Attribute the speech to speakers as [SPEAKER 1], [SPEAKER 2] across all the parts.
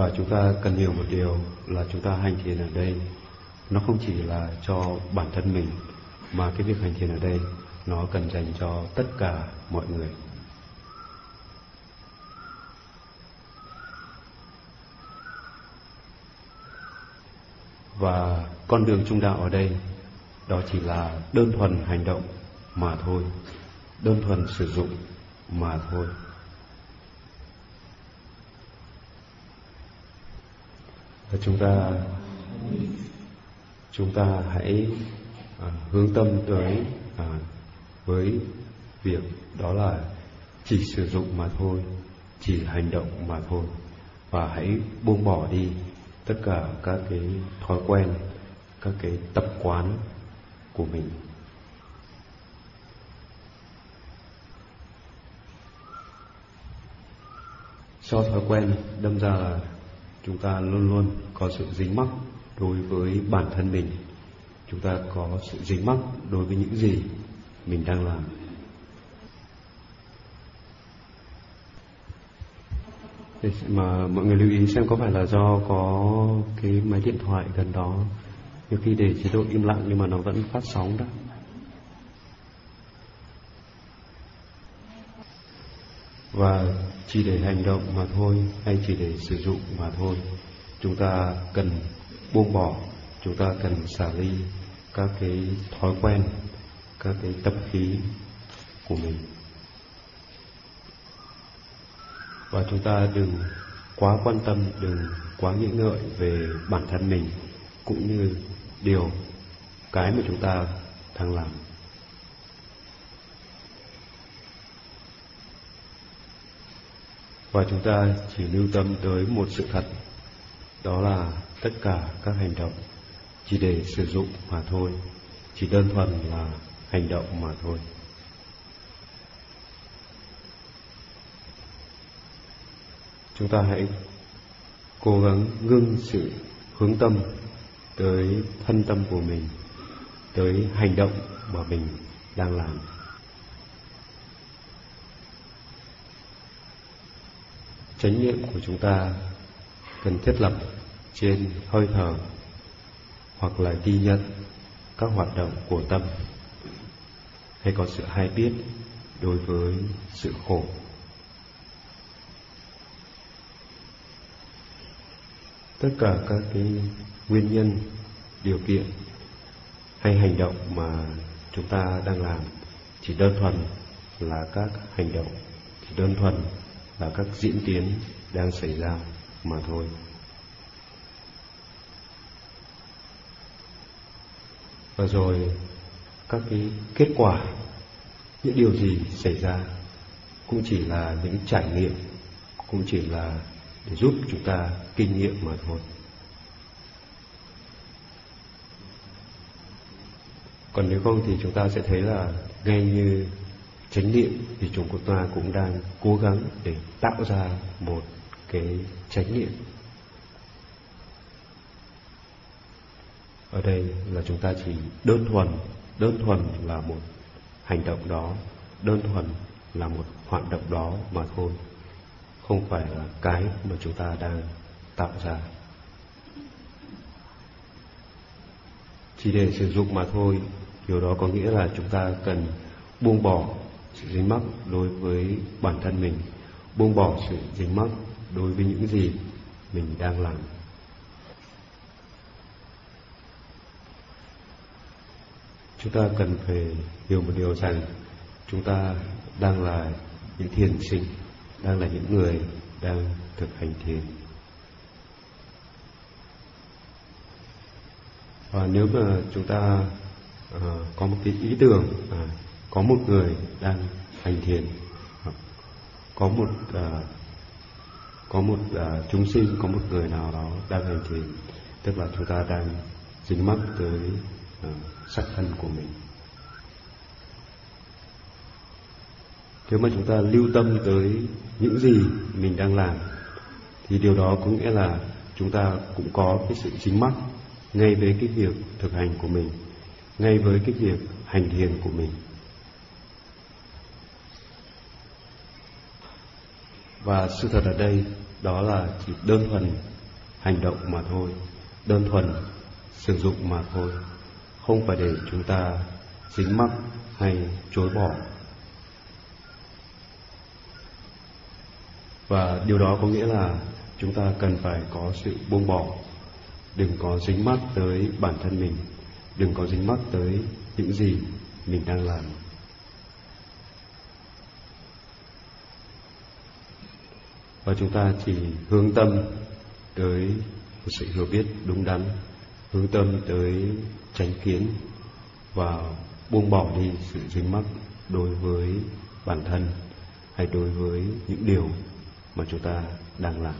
[SPEAKER 1] và chúng ta cần hiểu một điều là chúng ta hành thiền ở đây, nó không chỉ là cho bản thân mình, mà cái việc hành thiền ở đây nó cần dành cho tất cả mọi người. Và con đường trung đạo ở đây, đó chỉ là đơn thuần hành động mà thôi, đơn thuần sử dụng mà thôi. Và chúng ta chúng ta hãy à, hướng tâm tới à, với việc đó là chỉ sử dụng mà thôi chỉ hành động mà thôi. Và hãy buông bỏ đi tất cả các cái thói quen các cái tập quán của mình. Do thói quen đâm ra là chúng ta luôn luôn có sự dính mắc đối với bản thân mình. Chúng ta có sự dính mắc đối với những gì mình đang làm. Để mà mọi người lưu ý xem có phải là do có cái máy điện thoại gần đó. Nhiều khi để chế độ im lặng nhưng mà nó vẫn phát sóng đó. Và chỉ để hành động mà thôi hay chỉ để sử dụng mà thôi. Chúng ta cần buông bỏ, chúng ta cần xả ly các cái thói quen, các cái tập khí của mình. Và chúng ta đừng quá quan tâm, đừng quá nghĩ ngợi về bản thân mình, cũng như điều cái mà chúng ta đang làm. Và chúng ta chỉ lưu tâm tới một sự thật, đó là tất cả các hành động chỉ để sử dụng mà thôi, chỉ đơn thuần là hành động mà thôi. Chúng ta hãy cố gắng ngưng sự hướng tâm tới thân tâm của mình, tới hành động mà mình đang làm. Chánh niệm của chúng ta cần thiết lập trên hơi thở hoặc là ghi nhận các hoạt động của tâm. Hay có sự hay biết đối với sự khổ. Tất cả các cái nguyên nhân, điều kiện hay hành động mà chúng ta đang làm chỉ đơn thuần là các hành động chỉ đơn thuần là các diễn tiến đang xảy ra mà thôi. Và rồi, các cái kết quả, những điều gì xảy ra cũng chỉ là những trải nghiệm, cũng chỉ là để giúp chúng ta kinh nghiệm mà thôi. Còn nếu không thì chúng ta sẽ thấy là ngay như chánh niệm thì chúng ta cũng đang cố gắng để tạo ra một cái chánh niệm. Ở đây là chúng ta chỉ đơn thuần đơn thuần là một hành động đó, đơn thuần là một hoạt động đó mà thôi, không phải là cái mà chúng ta đang tạo ra. Chỉ để sử dụng mà thôi, điều đó có nghĩa là chúng ta cần buông bỏ sự dính mắc đối với bản thân mình buông bỏ sự dính mắc đối với những gì mình đang làm. Chúng ta cần phải hiểu một điều rằng chúng ta đang là những thiền sinh đang là những người đang thực hành thiền. Và nếu mà chúng ta uh, có một cái ý tưởng uh, có một người đang hành thiền. Có một uh, có một uh, chúng sinh có một người nào đó đang hành thiền. Tức là chúng ta đang dính mắc tới ờ, uh, sắc thân của mình. Nếu mà chúng ta lưu tâm tới những gì mình đang làm thì điều đó có nghĩa là chúng ta cũng có cái sự chính mắc ngay với cái việc thực hành của mình ngay với cái việc hành thiền của mình. Và sự thật ở đây đó là chỉ đơn thuần hành động mà thôi, đơn thuần sử dụng mà thôi. Không phải để chúng ta dính mắc hay chối bỏ. Và điều đó có nghĩa là chúng ta cần phải có sự buông bỏ. Đừng có dính mắc tới bản thân mình, đừng có dính mắc tới những gì mình đang làm. Và chúng ta chỉ hướng tâm tới một sự hiểu biết đúng đắn, hướng tâm tới tránh kiến và buông bỏ đi sự dính mắc đối với bản thân hay đối với những điều mà chúng ta đang làm.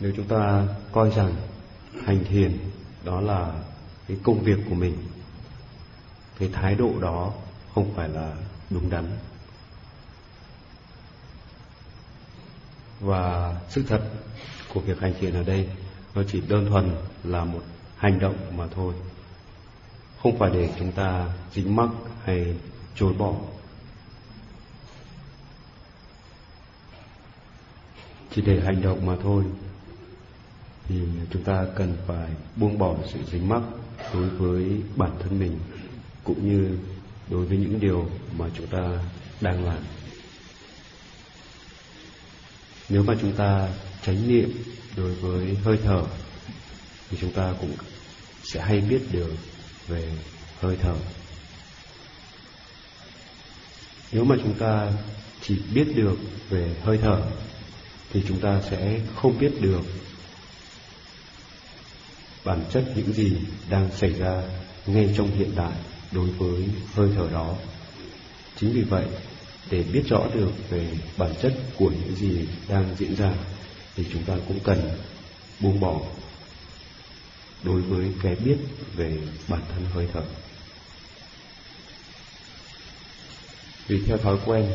[SPEAKER 1] Nếu chúng ta coi rằng hành thiền đó là cái công việc của mình, cái thái độ đó không phải là đúng đắn. Và sự thật của việc hành thiện ở đây, nó chỉ đơn thuần là một hành động mà thôi. Không phải để chúng ta dính mắc hay chối bỏ. Chỉ để hành động mà thôi thì chúng ta cần phải buông bỏ sự dính mắc đối với bản thân mình, cũng như đối với những điều mà chúng ta đang làm. Nếu mà chúng ta tránh niệm đối với hơi thở, thì chúng ta cũng sẽ hay biết được về hơi thở. Nếu mà chúng ta chỉ biết được về hơi thở, thì chúng ta sẽ không biết được bản chất những gì đang xảy ra ngay trong hiện tại đối với hơi thở đó. Chính vì vậy, để biết rõ được về bản chất của những gì đang diễn ra, thì chúng ta cũng cần buông bỏ đối với cái biết về bản thân hơi thở. Vì theo thói quen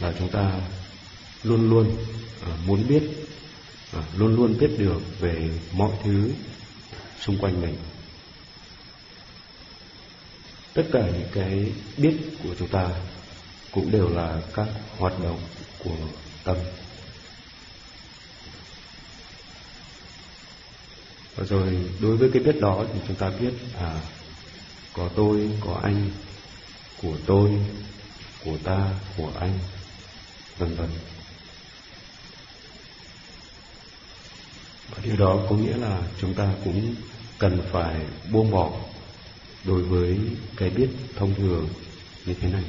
[SPEAKER 1] là chúng ta luôn luôn à, muốn biết à, luôn luôn biết được về mọi thứ xung quanh mình tất cả những cái biết của chúng ta cũng đều là các hoạt động của tâm. Và rồi đối với cái biết đó thì chúng ta biết à có tôi, có anh, của tôi, của ta, của anh, vân vân. Và điều đó có nghĩa là chúng ta cũng cần phải buông bỏ đối với cái biết thông thường như thế này.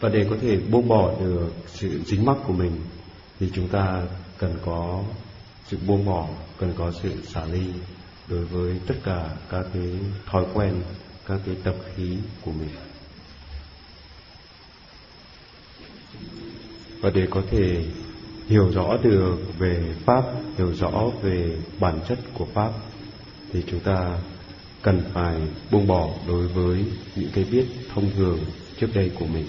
[SPEAKER 1] Và để có thể buông bỏ được sự dính mắc của mình, thì chúng ta cần có sự buông bỏ, cần có sự xả ly đối với tất cả các cái thói quen, các cái tập khí của mình. Và để có thể hiểu rõ được về pháp, hiểu rõ về bản chất của pháp, thì chúng ta cần phải buông bỏ đối với những cái biết thông thường trước đây của mình.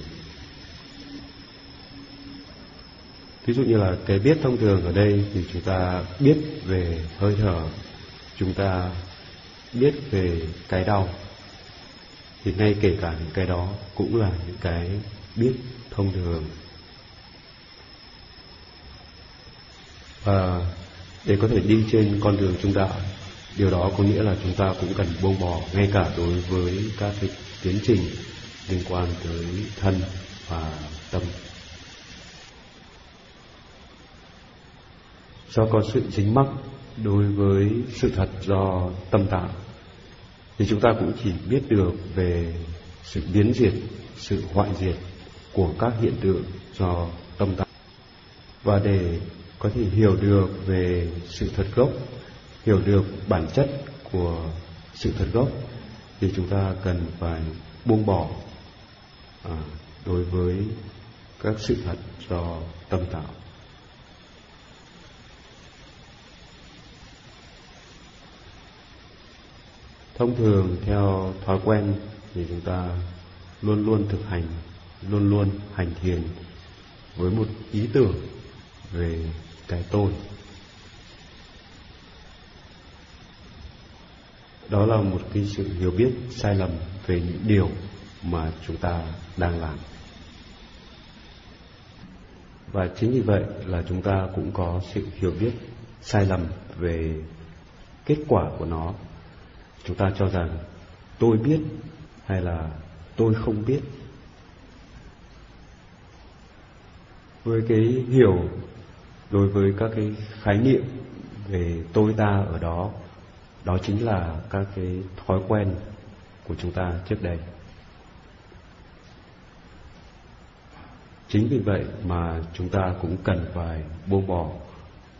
[SPEAKER 1] Ví dụ như là cái biết thông thường ở đây thì chúng ta biết về hơi thở, chúng ta biết về cái đau. Thì ngay kể cả những cái đó cũng là những cái biết thông thường. Và để có thể đi trên con đường trung đạo điều đó có nghĩa là chúng ta cũng cần buông bỏ ngay cả đối với các cái tiến trình liên quan tới thân và tâm. Do có sự dính mắc đối với sự thật do tâm tạo thì chúng ta cũng chỉ biết được về sự biến diệt, sự hoại diệt của các hiện tượng do tâm tạo và để có thể hiểu được về sự thật gốc hiểu được bản chất của sự thật gốc thì chúng ta cần phải buông bỏ à, đối với các sự thật do tâm tạo. Thông thường theo thói quen thì chúng ta luôn luôn thực hành luôn luôn hành thiền với một ý tưởng về cái tôi. Đó là một cái sự hiểu biết sai lầm về những điều mà chúng ta đang làm. Và chính vì vậy là chúng ta cũng có sự hiểu biết sai lầm về kết quả của nó. Chúng ta cho rằng tôi biết hay là tôi không biết. Với cái hiểu đối với các cái khái niệm về tôi, ta ở đó đó chính là các cái thói quen của chúng ta trước đây. Chính vì vậy mà chúng ta cũng cần phải buông bỏ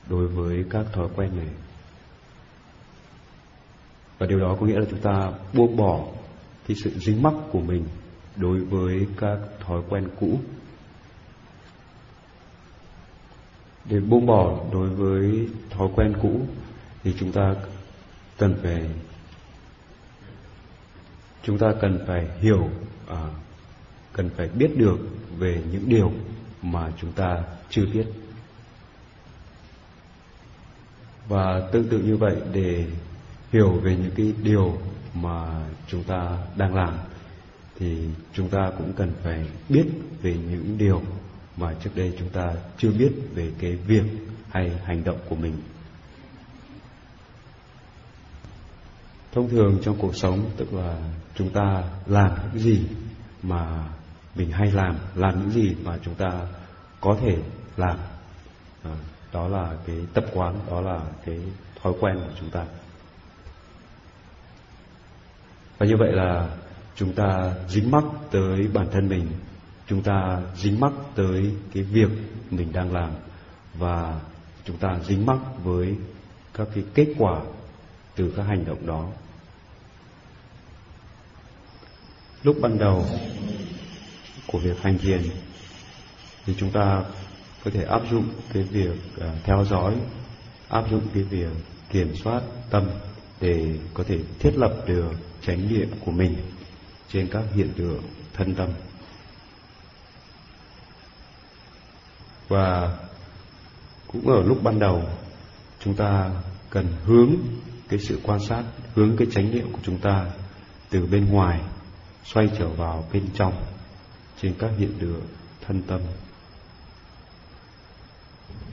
[SPEAKER 1] đối với các thói quen này. Và điều đó có nghĩa là chúng ta buông bỏ cái sự dính mắc của mình đối với các thói quen cũ. Để buông bỏ đối với thói quen cũ thì chúng ta cần phải chúng ta cần phải hiểu à, cần phải biết được về những điều mà chúng ta chưa biết. Và tương tự như vậy để hiểu về những cái điều mà chúng ta đang làm thì chúng ta cũng cần phải biết về những điều mà trước đây chúng ta chưa biết về cái việc hay hành động của mình. Thông thường trong cuộc sống tức là chúng ta làm những gì mà mình hay làm làm những gì mà chúng ta có thể làm à, đó là cái tập quán đó là cái thói quen của chúng ta. Và như vậy là chúng ta dính mắc tới bản thân mình chúng ta dính mắc tới cái việc mình đang làm và chúng ta dính mắc với các cái kết quả từ các hành động đó. Lúc ban đầu của việc hành thiền thì chúng ta có thể áp dụng cái việc à, theo dõi, áp dụng cái việc kiểm soát tâm để có thể thiết lập được chánh niệm của mình trên các hiện tượng thân tâm. Và cũng ở lúc ban đầu, chúng ta cần hướng cái sự quan sát, hướng cái chánh niệm của chúng ta từ bên ngoài, xoay trở vào bên trong, trên các hiện tượng thân tâm.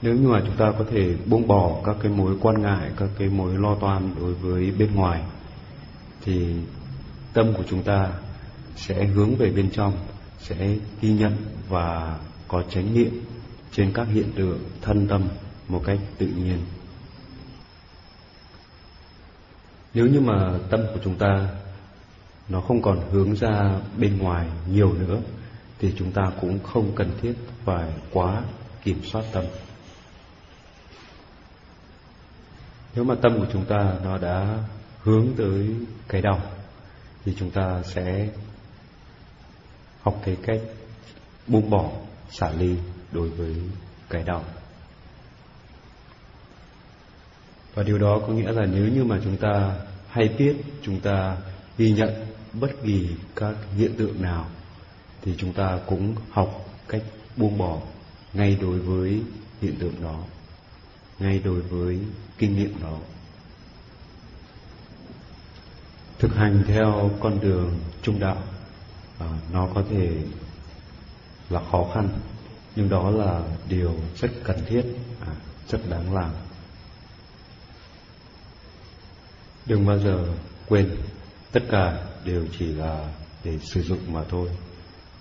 [SPEAKER 1] Nếu như mà chúng ta có thể buông bỏ các cái mối quan ngại, các cái mối lo toan đối với bên ngoài, thì tâm của chúng ta sẽ hướng về bên trong, sẽ ghi nhận và có chánh niệm trên các hiện tượng thân tâm một cách tự nhiên. Nếu như mà tâm của chúng ta nó không còn hướng ra bên ngoài nhiều nữa, thì chúng ta cũng không cần thiết phải quá kiểm soát tâm. Nếu mà tâm của chúng ta nó đã hướng tới cái đau thì chúng ta sẽ học cái cách buông bỏ, xả ly đối với cái đau. Và điều đó có nghĩa là nếu như mà chúng ta hay biết chúng ta ghi nhận bất kỳ các hiện tượng nào thì chúng ta cũng học cách buông bỏ ngay đối với hiện tượng đó ngay đối với kinh nghiệm đó. Thực hành theo con đường trung đạo à, nó có thể là khó khăn nhưng đó là điều rất cần thiết à, rất đáng làm. Đừng bao giờ quên tất cả đều chỉ là để sử dụng mà thôi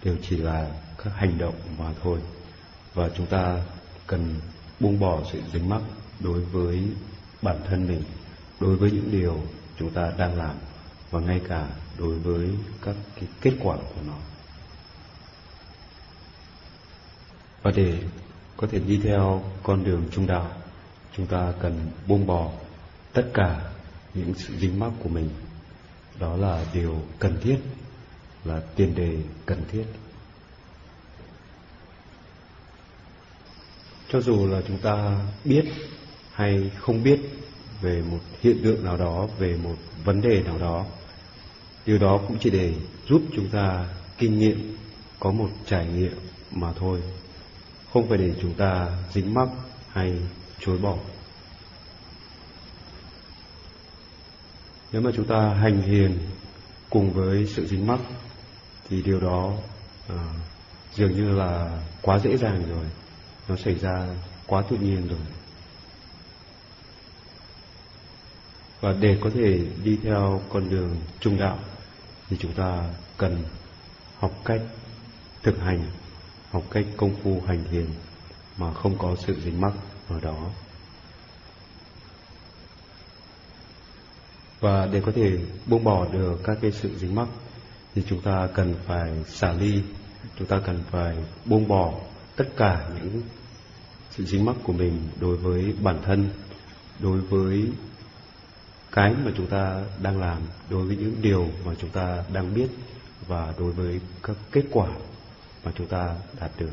[SPEAKER 1] đều chỉ là các hành động mà thôi. Và chúng ta cần buông bỏ sự dính mắc đối với bản thân mình đối với những điều chúng ta đang làm và ngay cả đối với các cái kết quả của nó. Và để có thể đi theo con đường trung đạo, chúng ta cần buông bỏ tất cả những sự dính mắc của mình. Đó là điều cần thiết, là tiền đề cần thiết. Cho dù là chúng ta biết hay không biết về một hiện tượng nào đó, về một vấn đề nào đó, điều đó cũng chỉ để giúp chúng ta kinh nghiệm, có một trải nghiệm mà thôi không phải để chúng ta dính mắc hay chối bỏ. Nếu mà chúng ta hành hiền cùng với sự dính mắc thì điều đó à, dường như là quá dễ dàng rồi. Nó xảy ra quá tự nhiên rồi. Và để có thể đi theo con đường trung đạo thì chúng ta cần học cách thực hành học cách công phu hành thiền mà không có sự dính mắc ở đó. Và để có thể buông bỏ được các cái sự dính mắc thì chúng ta cần phải xả ly, chúng ta cần phải buông bỏ tất cả những sự dính mắc của mình đối với bản thân, đối với cái mà chúng ta đang làm, đối với những điều mà chúng ta đang biết và đối với các kết quả mà chúng ta đạt được.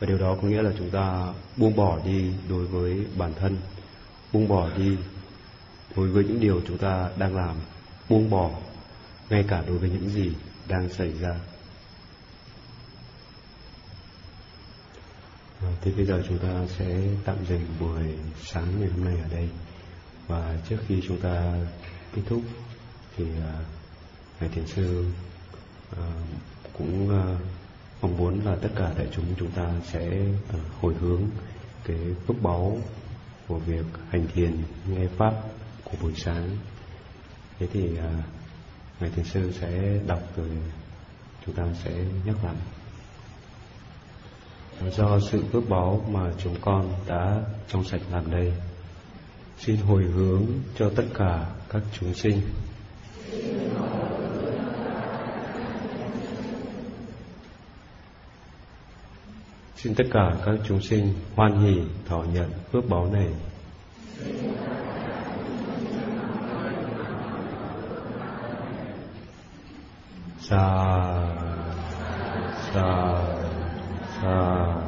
[SPEAKER 1] Và điều đó có nghĩa là chúng ta buông bỏ đi đối với bản thân buông bỏ đi đối với những điều chúng ta đang làm buông bỏ ngay cả đối với những gì đang xảy ra. Thế bây giờ chúng ta sẽ tạm dừng buổi sáng ngày hôm nay ở đây. Và trước khi chúng ta kết thúc thì uh, ngài thiền sư uh, cũng uh, mong muốn là tất cả đại chúng chúng ta sẽ uh, hồi hướng cái phước báu của việc hành thiền nghe pháp của buổi sáng. Thế thì uh, ngài thiền sư sẽ đọc rồi chúng ta sẽ nhắc lại. Do sự phước báu mà chúng con đã trong sạch làm đây xin hồi hướng cho tất cả các chúng sinh. Xin tất cả các chúng sinh hoan hỷ, thọ nhận phước báo này. Sa sa sa.